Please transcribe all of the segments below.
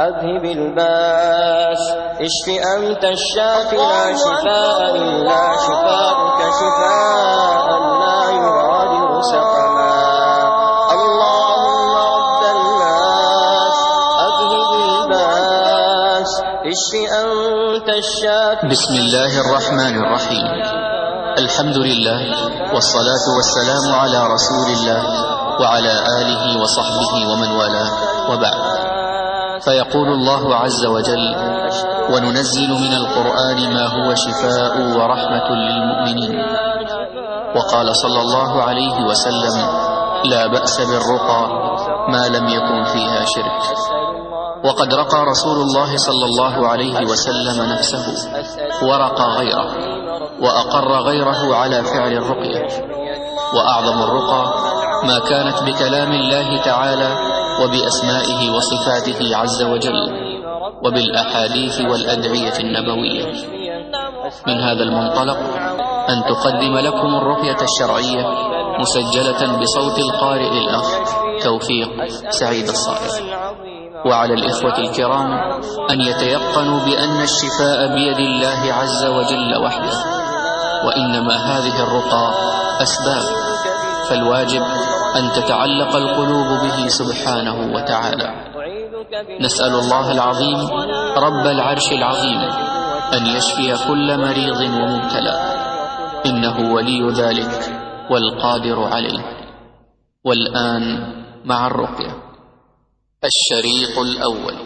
أذهب الباس اشف أنت الشافي لا شفاء إلا شفاءك شفاء لا يغادر سقما اللهم رب الناس أذهب الباس اشف أنت الشافي بسم الله الرحمن الرحيم الحمد لله والصلاة والسلام على رسول الله وعلى آله وصحبه ومن والاه وبعد. فيقول الله عز وجل وننزل من القرآن ما هو شفاء ورحمة للمؤمنين وقال صلى الله عليه وسلم لا بأس بالرقى ما لم يكن فيها شرك وقد رقى رسول الله صلى الله عليه وسلم نفسه ورقى غيره وأقر غيره على فعل الرقية. وأعظم الرقى ما كانت بكلام الله تعالى وبأسمائه وصفاته عز وجل وبالأحاديث والأدعية النبوية. من هذا المنطلق أن تقدم لكم الرقية الشرعية مسجلة بصوت القارئ الأخ توفيق سعيد الصالح. وعلى الإخوة الكرام أن يتيقنوا بأن الشفاء بيد الله عز وجل وحده وإنما هذه الرقى أسباب فالواجب أن تتعلق القلوب به سبحانه وتعالى. نسأل الله العظيم رب العرش العظيم أن يشفي كل مريض ومبتلى. إنه ولي ذلك والقادر عليه. والآن مع الرقية. الشريط الأول.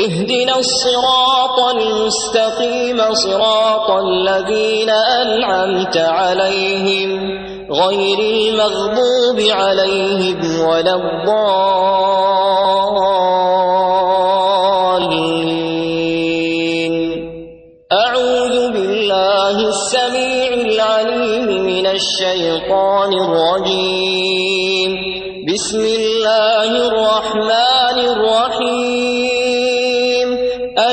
اهدنا الصراط المستقيم صراط الذين أنعمت عليهم غير المغضوب عليهم ولا الضالين. أعوذ بالله السميع العليم من الشيطان الرجيم. بسم الله الرحمن الرحيم.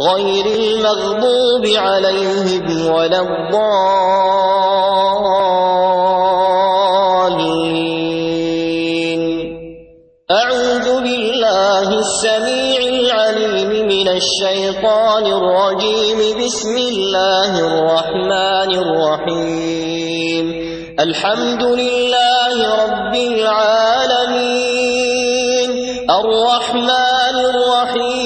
غير المغضوب عليهم ولا الضالين. أعوذ بالله السميع العليم من الشيطان الرجيم. بسم الله الرحمن الرحيم. الحمد لله رب العالمين. الرحمن الرحيم.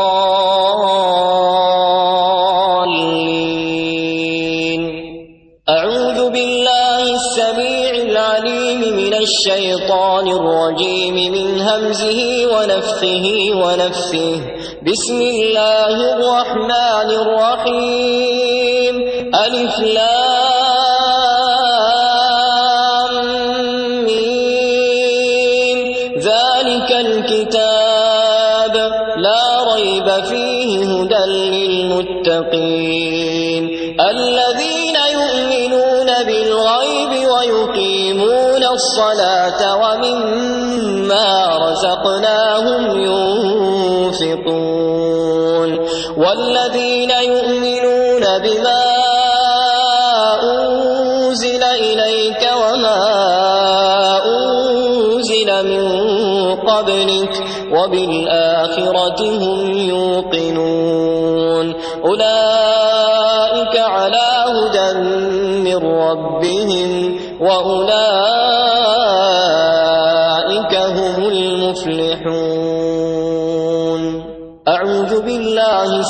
الشيطان الرجيم من همزه ونفخه ونفثه بسم الله الرحمن الرحيم. ألف لام ميم. ذلك الكتاب لا ريب فيه. الصلاة ومما رزقناهم ينفقون. والذين يؤمنون بما أنزل إليك وما أنزل من قبلك وبالآخرة هم يوقنون. أولئك على هدى من ربهم وأولئك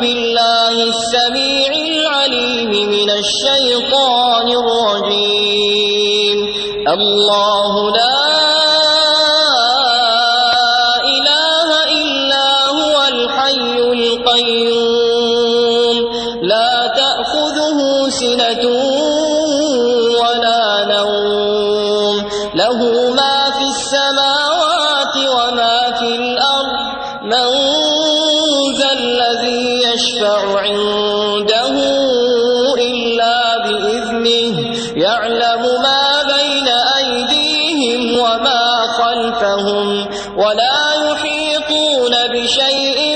بالله السميع العليم من الشيطان الرجيم. الله لا خلفهم ولا يحيطون بشيء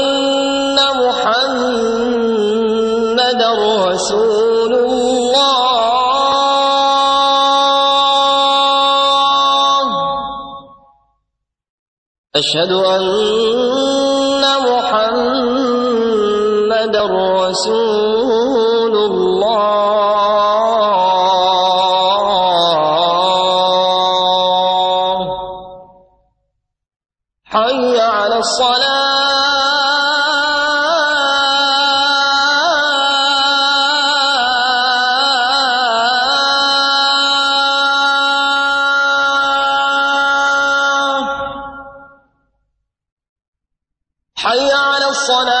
أشهد أن محمد رسول الصلاة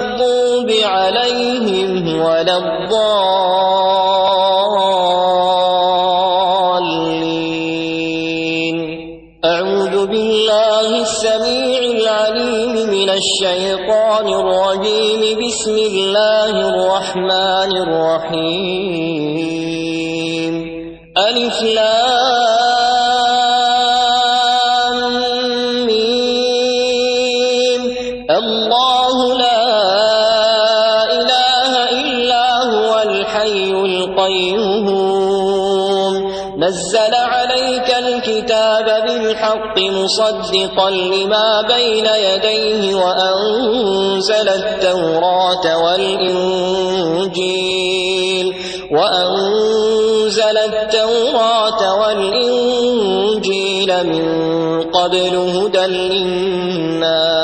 عليهم ولا الضالين. أعوذ بالله السميع العليم من الشيطان الرجيم. بسم الله الرحمن الرحيم. ألف لام بالحق مصدقا لما بين يديه وأنزل التوراة والإنجيل وأنزل التوراة والإنجيل من قبل هدى للناس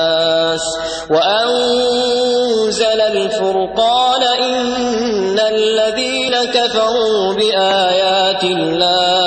وأنزل الفرقان إن الذين كفروا بآيات الله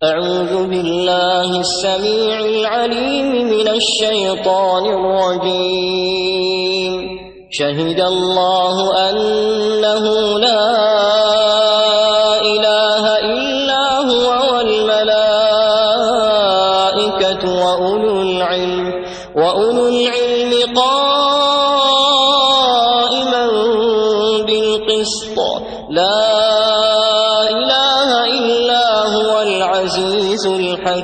أعوذ بالله السميع العليم من الشيطان الرجيم. شهد الله أنه لا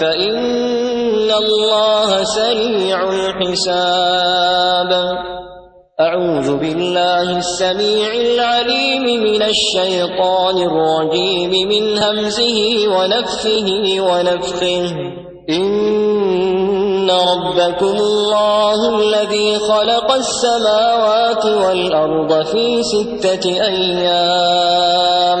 فإن الله سريع الحساب. أعوذ بالله السميع العليم من الشيطان الرجيم من همزه ونفخه ونفخه إن ربكم الله الذي خلق السماوات والأرض في ستة أيام.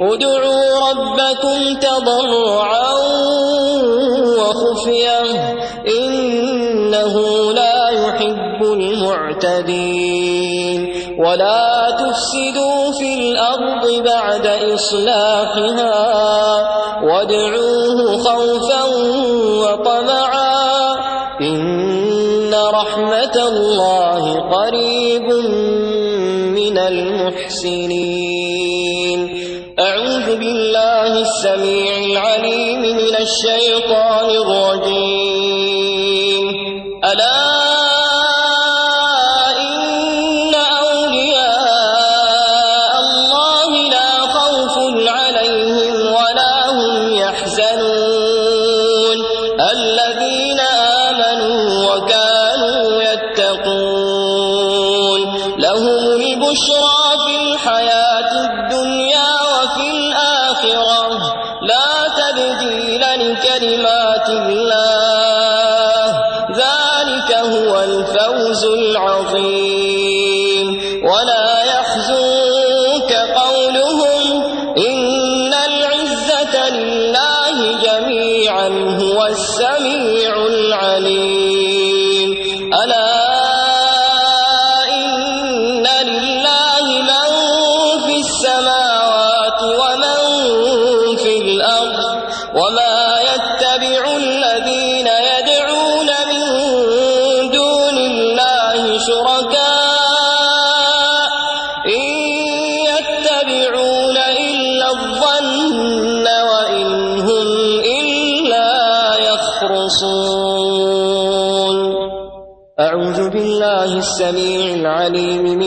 ادعوا ربكم تضرعا وخفيا إنه لا يحب المعتدين. ولا تفسدوا في الأرض بعد إصلاحها وادعوه خوفا وطمعا. إن رحمة الله قريب من المحسنين. بالله السميع العليم من الشيطان الرجيم. ولا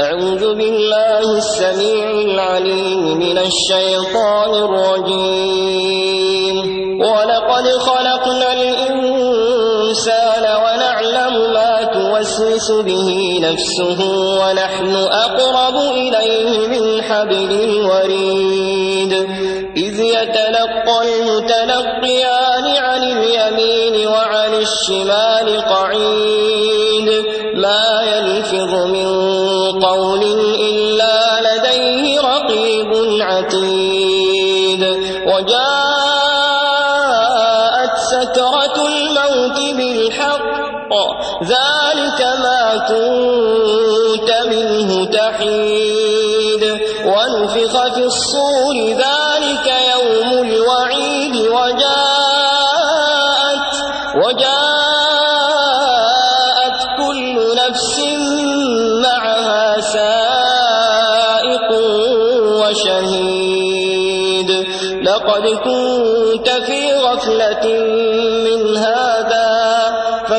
أعوذ بالله السميع العليم من الشيطان الرجيم. ولقد خلقنا الإنسان ونعلم ما توسوس به نفسه ونحن أقرب إليه من حبل الوريد. إذ يتلقى المتلقيان عن اليمين وعن الشمال قعيد. ما يلفظ من قول إلا لديه رقيب عتيد. وجاءت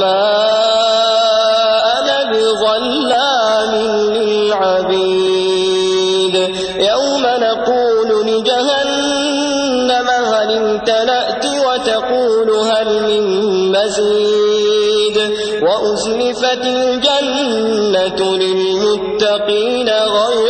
وما أنا بظلام للعبيد يوم نقول لجهنم هل امتلأت وتقول هل من مزيد وأزلفت الجنة للمتقين غير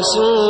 رسول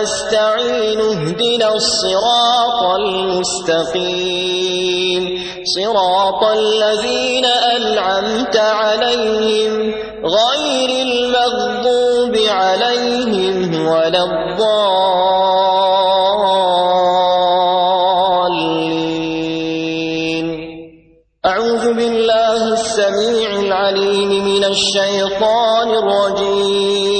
نستعين اهدنا الصراط المستقيم. صراط الذين أنعمت عليهم غير المغضوب عليهم ولا الضالين. أعوذ بالله السميع العليم من الشيطان الرجيم.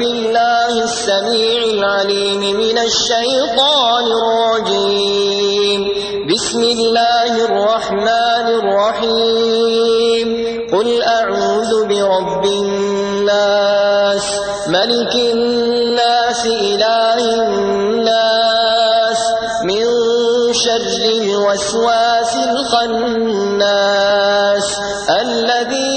بالله السميع العليم من الشيطان الرجيم. بسم الله الرحمن الرحيم. قل أعوذ برب الناس ملك الناس إله الناس من شر الوسواس الخناس.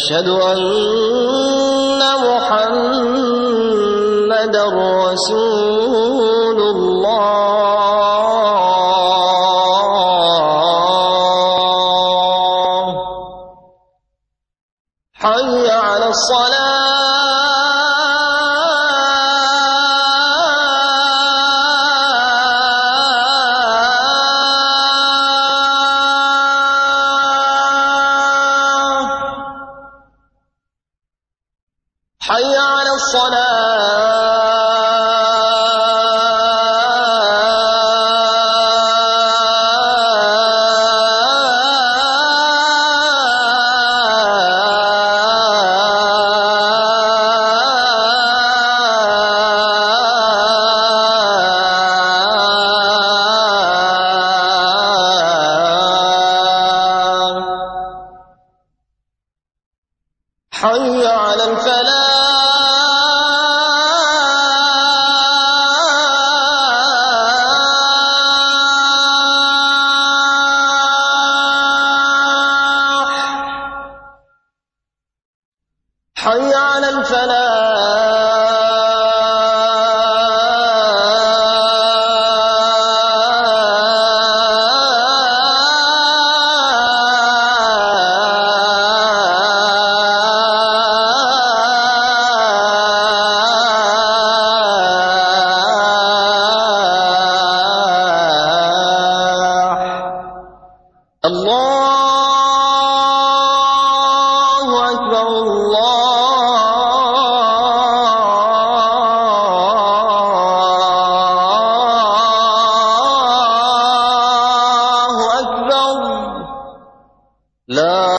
أشهد أن محمدا رسول حي على الفلاح.